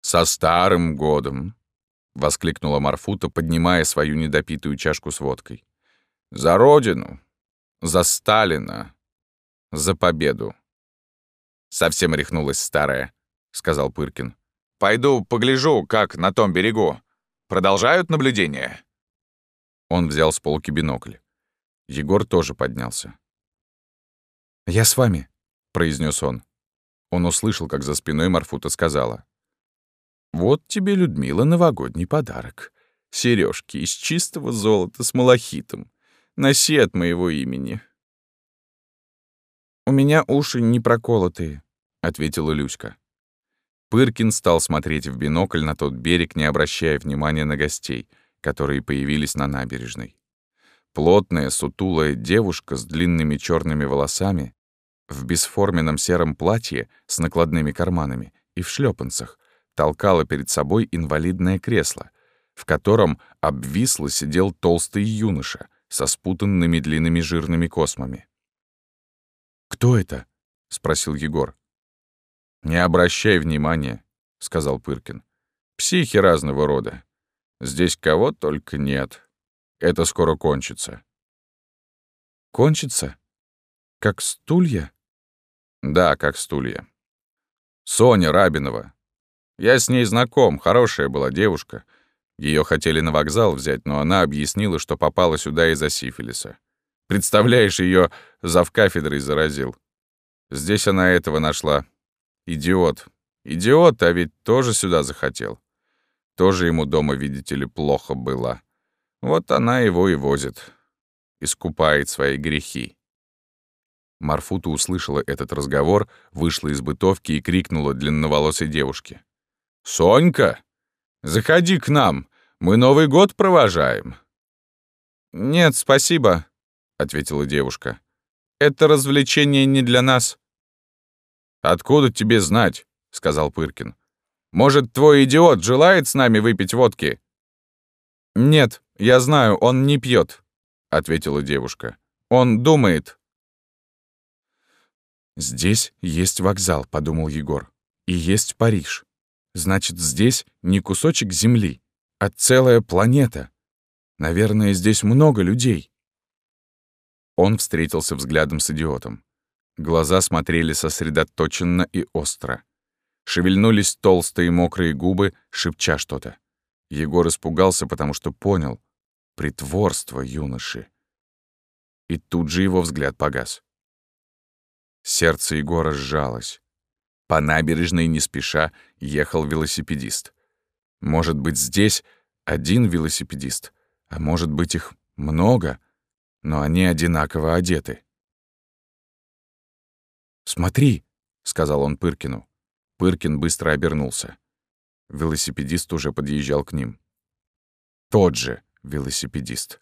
«Со старым годом!» — воскликнула Марфута, поднимая свою недопитую чашку с водкой. «За родину! За Сталина! За победу. Совсем рехнулась старая, сказал Пыркин. Пойду погляжу, как на том берегу. Продолжают наблюдение? Он взял с полки бинокль. Егор тоже поднялся. «Я с вами», — произнес он. Он услышал, как за спиной Марфута сказала. «Вот тебе, Людмила, новогодний подарок. Сережки из чистого золота с малахитом. Носи от моего имени». «У меня уши не проколотые», — ответила Люська. Пыркин стал смотреть в бинокль на тот берег, не обращая внимания на гостей, которые появились на набережной. Плотная, сутулая девушка с длинными черными волосами, в бесформенном сером платье с накладными карманами и в шлепанцах, толкала перед собой инвалидное кресло, в котором обвисло сидел толстый юноша со спутанными длинными жирными космами. «Кто это?» — спросил Егор. «Не обращай внимания», — сказал Пыркин. «Психи разного рода. Здесь кого только нет. Это скоро кончится». «Кончится?» Как стулья? Да, как стулья. Соня Рабинова. Я с ней знаком, хорошая была девушка. Ее хотели на вокзал взять, но она объяснила, что попала сюда из-за сифилиса. Представляешь, ее завкафедрой заразил. Здесь она этого нашла. Идиот. Идиот, а ведь тоже сюда захотел. Тоже ему дома, видите ли, плохо было. Вот она его и возит. Искупает свои грехи. Марфута услышала этот разговор, вышла из бытовки и крикнула длинноволосой девушке. «Сонька, заходи к нам, мы Новый год провожаем». «Нет, спасибо», — ответила девушка. «Это развлечение не для нас». «Откуда тебе знать?» — сказал Пыркин. «Может, твой идиот желает с нами выпить водки?» «Нет, я знаю, он не пьет», — ответила девушка. «Он думает». «Здесь есть вокзал», — подумал Егор. «И есть Париж. Значит, здесь не кусочек земли, а целая планета. Наверное, здесь много людей». Он встретился взглядом с идиотом. Глаза смотрели сосредоточенно и остро. Шевельнулись толстые мокрые губы, шепча что-то. Егор испугался, потому что понял — притворство юноши. И тут же его взгляд погас. Сердце Егора сжалось. По набережной не спеша ехал велосипедист. Может быть, здесь один велосипедист, а может быть, их много, но они одинаково одеты. «Смотри», — сказал он Пыркину. Пыркин быстро обернулся. Велосипедист уже подъезжал к ним. Тот же велосипедист.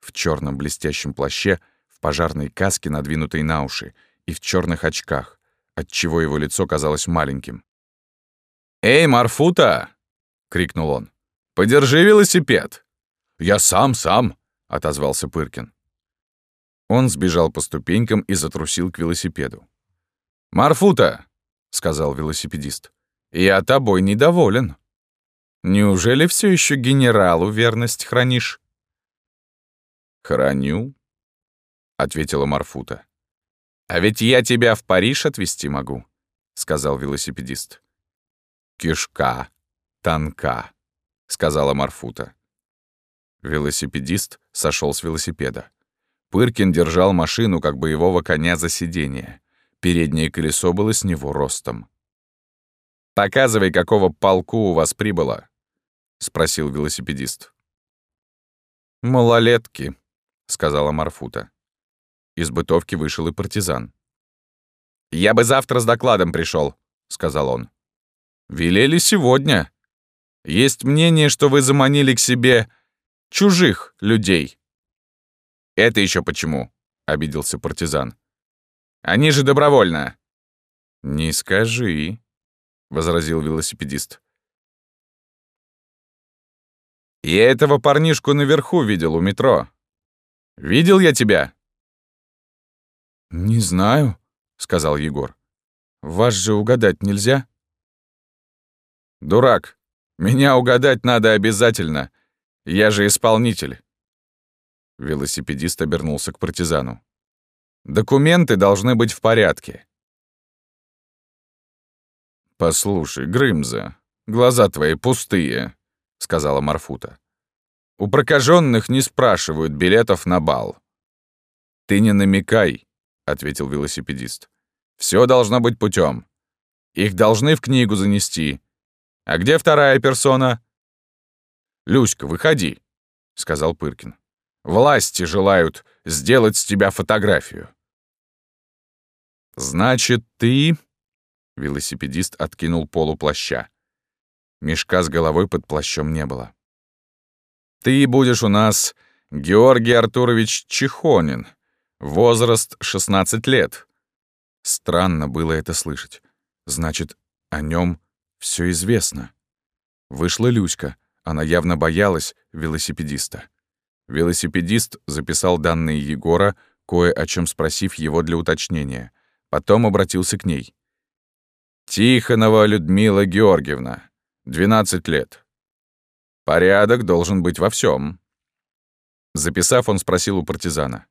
В черном блестящем плаще, в пожарной каске, надвинутой на уши, и в черных очках, отчего его лицо казалось маленьким. «Эй, Марфута!» — крикнул он. «Подержи велосипед!» «Я сам, сам!» — отозвался Пыркин. Он сбежал по ступенькам и затрусил к велосипеду. «Марфута!» — сказал велосипедист. «Я тобой недоволен. Неужели все еще генералу верность хранишь?» «Храню», — ответила Марфута. «А ведь я тебя в Париж отвезти могу», — сказал велосипедист. «Кишка танка», — сказала Марфута. Велосипедист сошел с велосипеда. Пыркин держал машину, как боевого коня за сиденье. Переднее колесо было с него ростом. «Показывай, какого полку у вас прибыло», — спросил велосипедист. «Малолетки», — сказала Марфута. Из бытовки вышел и партизан. «Я бы завтра с докладом пришел, сказал он. «Велели сегодня. Есть мнение, что вы заманили к себе чужих людей». «Это еще почему?» — обиделся партизан. «Они же добровольно». «Не скажи», — возразил велосипедист. «Я этого парнишку наверху видел у метро. Видел я тебя?» «Не знаю», — сказал Егор. «Вас же угадать нельзя?» «Дурак, меня угадать надо обязательно. Я же исполнитель». Велосипедист обернулся к партизану. «Документы должны быть в порядке». «Послушай, Грымза, глаза твои пустые», — сказала Марфута. «У прокаженных не спрашивают билетов на бал. Ты не намекай, — ответил велосипедист. Все должно быть путем. Их должны в книгу занести. А где вторая персона?» «Люська, выходи», — сказал Пыркин. «Власти желают сделать с тебя фотографию». «Значит, ты...» — велосипедист откинул полу плаща. Мешка с головой под плащом не было. «Ты будешь у нас Георгий Артурович Чехонин, Возраст 16 лет. Странно было это слышать. Значит, о нем все известно. Вышла Люська. Она явно боялась велосипедиста. Велосипедист записал данные Егора, кое о чем спросив его для уточнения. Потом обратился к ней. «Тихонова Людмила Георгиевна, 12 лет. Порядок должен быть во всем. Записав, он спросил у партизана.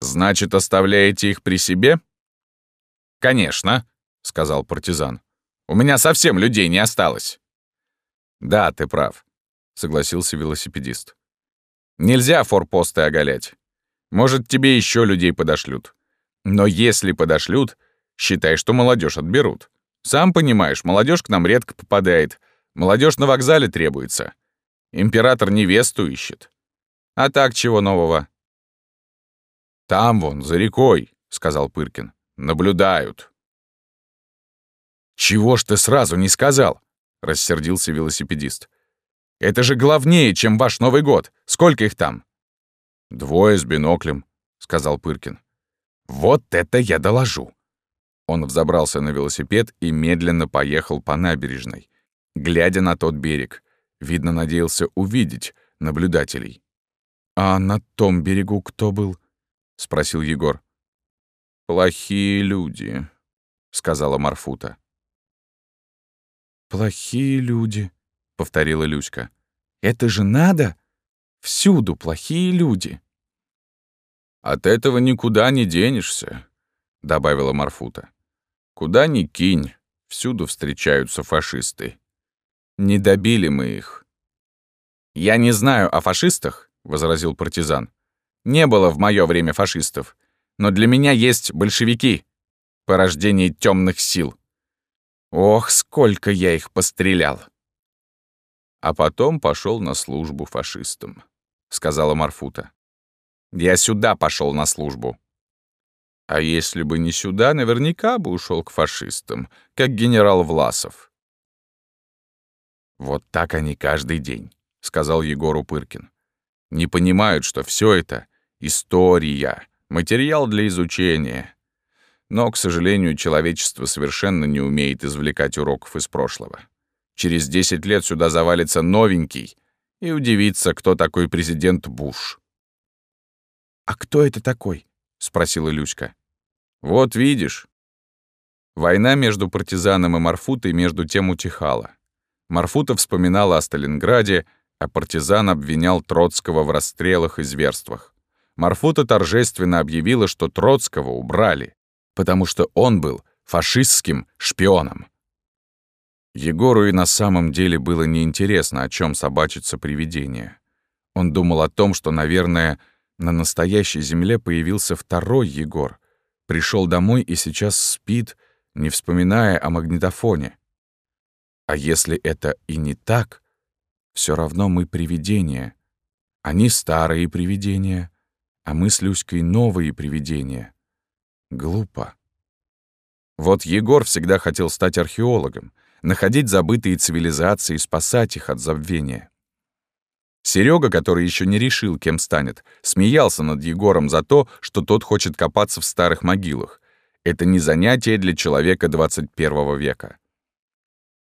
Значит, оставляете их при себе? Конечно, сказал партизан. У меня совсем людей не осталось. Да, ты прав, согласился велосипедист. Нельзя форпосты оголять. Может, тебе еще людей подошлют. Но если подошлют, считай, что молодежь отберут. Сам понимаешь, молодежь к нам редко попадает. Молодежь на вокзале требуется. Император невесту ищет. А так чего нового? Там вон, за рекой, сказал Пыркин. Наблюдают. Чего ж ты сразу не сказал? рассердился велосипедист. Это же главнее, чем ваш Новый год. Сколько их там? Двое с биноклем, сказал Пыркин. Вот это я доложу. Он взобрался на велосипед и медленно поехал по набережной, глядя на тот берег. Видно, надеялся увидеть наблюдателей. «А на том берегу кто был?» — спросил Егор. «Плохие люди», — сказала Марфута. «Плохие люди», — повторила Люська. «Это же надо! Всюду плохие люди». «От этого никуда не денешься», — добавила Марфута. «Куда ни кинь, всюду встречаются фашисты. Не добили мы их». «Я не знаю о фашистах», — возразил партизан. «Не было в мое время фашистов, но для меня есть большевики, порождение темных сил. Ох, сколько я их пострелял!» А потом пошел на службу фашистам, сказала Марфута. Я сюда пошел на службу. А если бы не сюда, наверняка бы ушел к фашистам, как генерал Власов. Вот так они каждый день, сказал Егору Пыркин. Не понимают, что все это — история, материал для изучения. Но, к сожалению, человечество совершенно не умеет извлекать уроков из прошлого. Через 10 лет сюда завалится новенький и удивится, кто такой президент Буш. «А кто это такой?» — спросила Люська. «Вот видишь». Война между партизаном и Марфутой между тем утихала. Марфута вспоминала о Сталинграде, а партизан обвинял Троцкого в расстрелах и зверствах. Марфута торжественно объявила, что Троцкого убрали, потому что он был фашистским шпионом. Егору и на самом деле было неинтересно, о чем собачится привидение. Он думал о том, что, наверное, на настоящей земле появился второй Егор. Пришел домой и сейчас спит, не вспоминая о магнитофоне. А если это и не так, все равно мы привидения. Они старые привидения, а мы с Люськой новые привидения. Глупо. Вот Егор всегда хотел стать археологом, находить забытые цивилизации, спасать их от забвения. Серега, который еще не решил, кем станет, смеялся над Егором за то, что тот хочет копаться в старых могилах. Это не занятие для человека 21 века.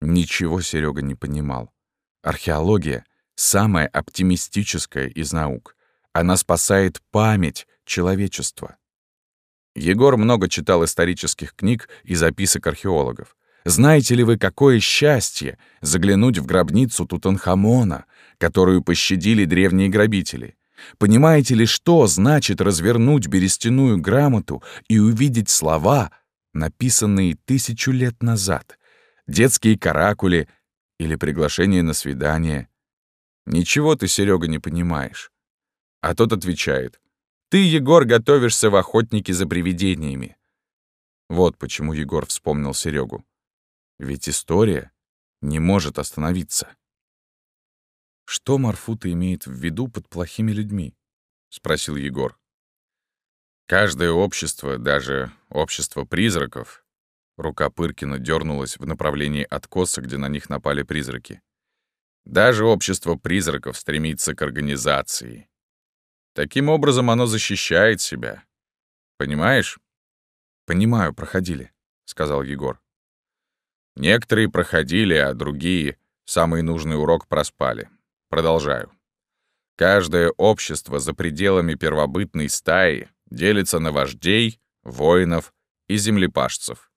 Ничего Серега не понимал. Археология — самая оптимистическая из наук. Она спасает память человечества. Егор много читал исторических книг и записок археологов. Знаете ли вы, какое счастье заглянуть в гробницу Тутанхамона, которую пощадили древние грабители? Понимаете ли, что значит развернуть берестяную грамоту и увидеть слова, написанные тысячу лет назад, детские каракули или приглашение на свидание? Ничего ты, Серега, не понимаешь. А тот отвечает, ты, Егор, готовишься в охотники за привидениями. Вот почему Егор вспомнил Серегу. Ведь история не может остановиться. «Что Марфута имеет в виду под плохими людьми?» — спросил Егор. «Каждое общество, даже общество призраков...» Рука Пыркина дернулась в направлении откоса, где на них напали призраки. «Даже общество призраков стремится к организации. Таким образом оно защищает себя. Понимаешь?» «Понимаю, проходили», — сказал Егор. Некоторые проходили, а другие самый нужный урок проспали. Продолжаю. Каждое общество за пределами первобытной стаи делится на вождей, воинов и землепашцев.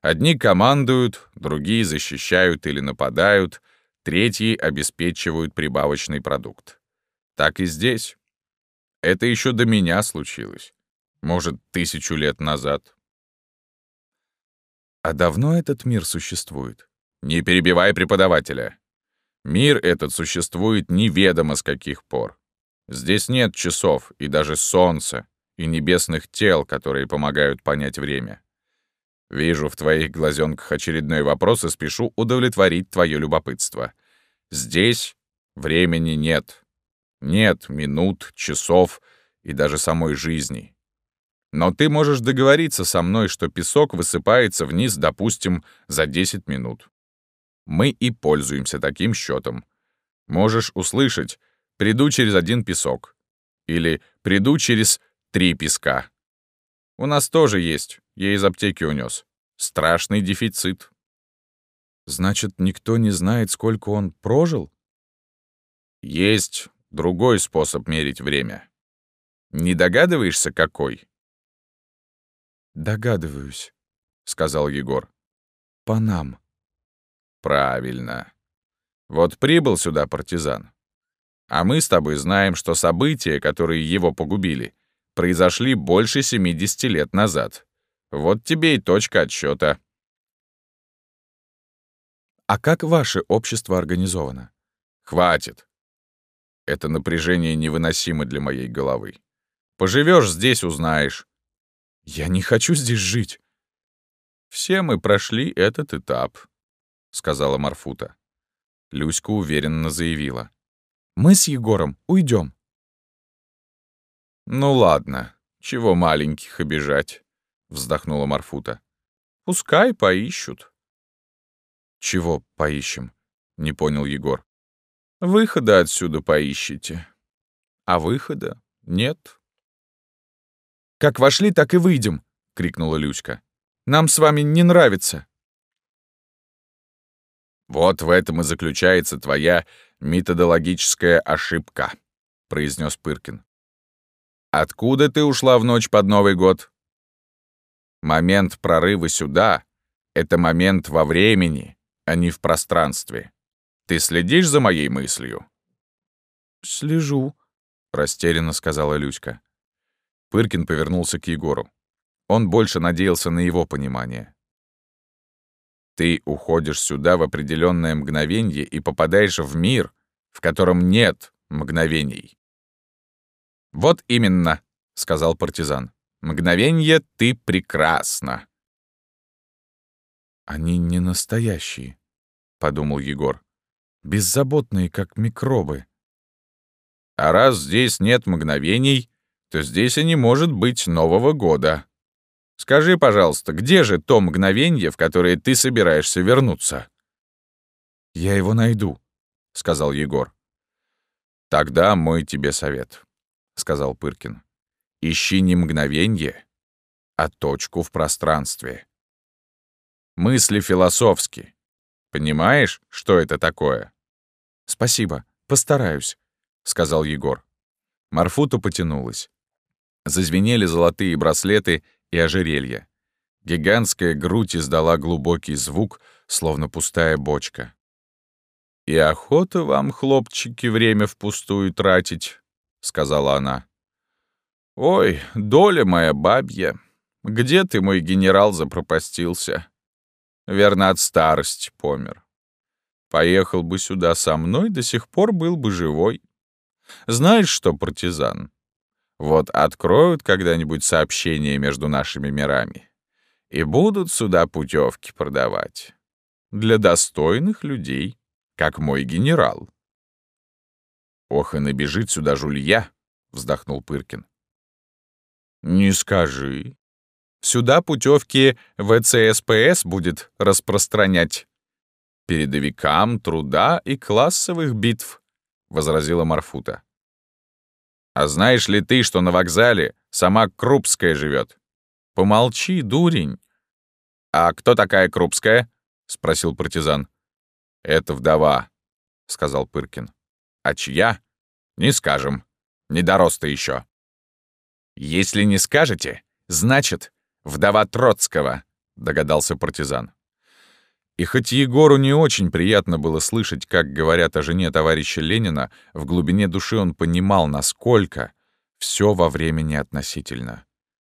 Одни командуют, другие защищают или нападают, третьи обеспечивают прибавочный продукт. Так и здесь. Это еще до меня случилось. Может, тысячу лет назад. А давно этот мир существует? Не перебивай преподавателя. Мир этот существует неведомо с каких пор. Здесь нет часов и даже солнца, и небесных тел, которые помогают понять время. Вижу в твоих глазенках очередной вопрос и спешу удовлетворить твое любопытство. Здесь времени нет. Нет минут, часов и даже самой жизни. Но ты можешь договориться со мной, что песок высыпается вниз, допустим, за 10 минут. Мы и пользуемся таким счетом. Можешь услышать «приду через один песок» или «приду через три песка». У нас тоже есть, я из аптеки унес. Страшный дефицит. Значит, никто не знает, сколько он прожил? Есть другой способ мерить время. Не догадываешься, какой? «Догадываюсь», — сказал Егор. «По нам». «Правильно. Вот прибыл сюда партизан. А мы с тобой знаем, что события, которые его погубили, произошли больше 70 лет назад. Вот тебе и точка отсчета. «А как ваше общество организовано?» «Хватит. Это напряжение невыносимо для моей головы. Поживешь здесь, узнаешь. Я не хочу здесь жить. Все мы прошли этот этап, сказала Марфута. Люська уверенно заявила. Мы с Егором уйдем. Ну ладно, чего маленьких обижать, вздохнула Марфута. Пускай поищут. Чего поищем? Не понял Егор. Выхода отсюда поищите. А выхода нет. «Как вошли, так и выйдем!» — крикнула Люська. «Нам с вами не нравится!» «Вот в этом и заключается твоя методологическая ошибка», — произнес Пыркин. «Откуда ты ушла в ночь под Новый год?» «Момент прорыва сюда — это момент во времени, а не в пространстве. Ты следишь за моей мыслью?» «Слежу», — растерянно сказала Люська. Пыркин повернулся к Егору. Он больше надеялся на его понимание. «Ты уходишь сюда в определенное мгновенье и попадаешь в мир, в котором нет мгновений». «Вот именно», — сказал партизан. «Мгновенье ты прекрасна». «Они не настоящие», — подумал Егор. «Беззаботные, как микробы». «А раз здесь нет мгновений, то здесь и не может быть Нового года. Скажи, пожалуйста, где же то мгновенье, в которое ты собираешься вернуться?» «Я его найду», — сказал Егор. «Тогда мой тебе совет», — сказал Пыркин. «Ищи не мгновенье, а точку в пространстве. Мысли философски. Понимаешь, что это такое?» «Спасибо, постараюсь», — сказал Егор. Марфута потянулась. Зазвенели золотые браслеты и ожерелья. Гигантская грудь издала глубокий звук, словно пустая бочка. «И охота вам, хлопчики, время впустую тратить», — сказала она. «Ой, доля моя бабья, где ты, мой генерал, запропастился? Верно, от старости помер. Поехал бы сюда со мной, до сих пор был бы живой. Знаешь что, партизан, вот откроют когда-нибудь сообщение между нашими мирами и будут сюда путевки продавать. Для достойных людей, как мой генерал. «Ох, и набежит сюда жулья!» — вздохнул Пыркин. «Не скажи. Сюда путевки ВЦСПС будет распространять. Передовикам труда и классовых битв», — возразила Марфута. А знаешь ли ты, что на вокзале сама Крупская живет? Помолчи, дурень. А кто такая Крупская? спросил партизан. Это вдова, сказал Пыркин. А чья? Не скажем. Не дорос ты еще. Если не скажете, значит, вдова Троцкого, догадался партизан. И хоть Егору не очень приятно было слышать, как говорят о жене товарища Ленина, в глубине души он понимал, насколько все во времени относительно.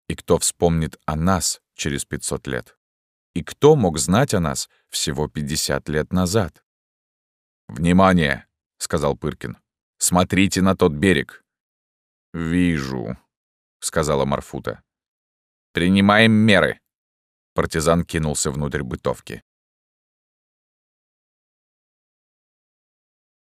И кто вспомнит о нас через 500 лет? И кто мог знать о нас всего 50 лет назад? «Внимание!» — сказал Пыркин. «Смотрите на тот берег!» «Вижу», — сказала Марфута. «Принимаем меры!» Партизан кинулся внутрь бытовки.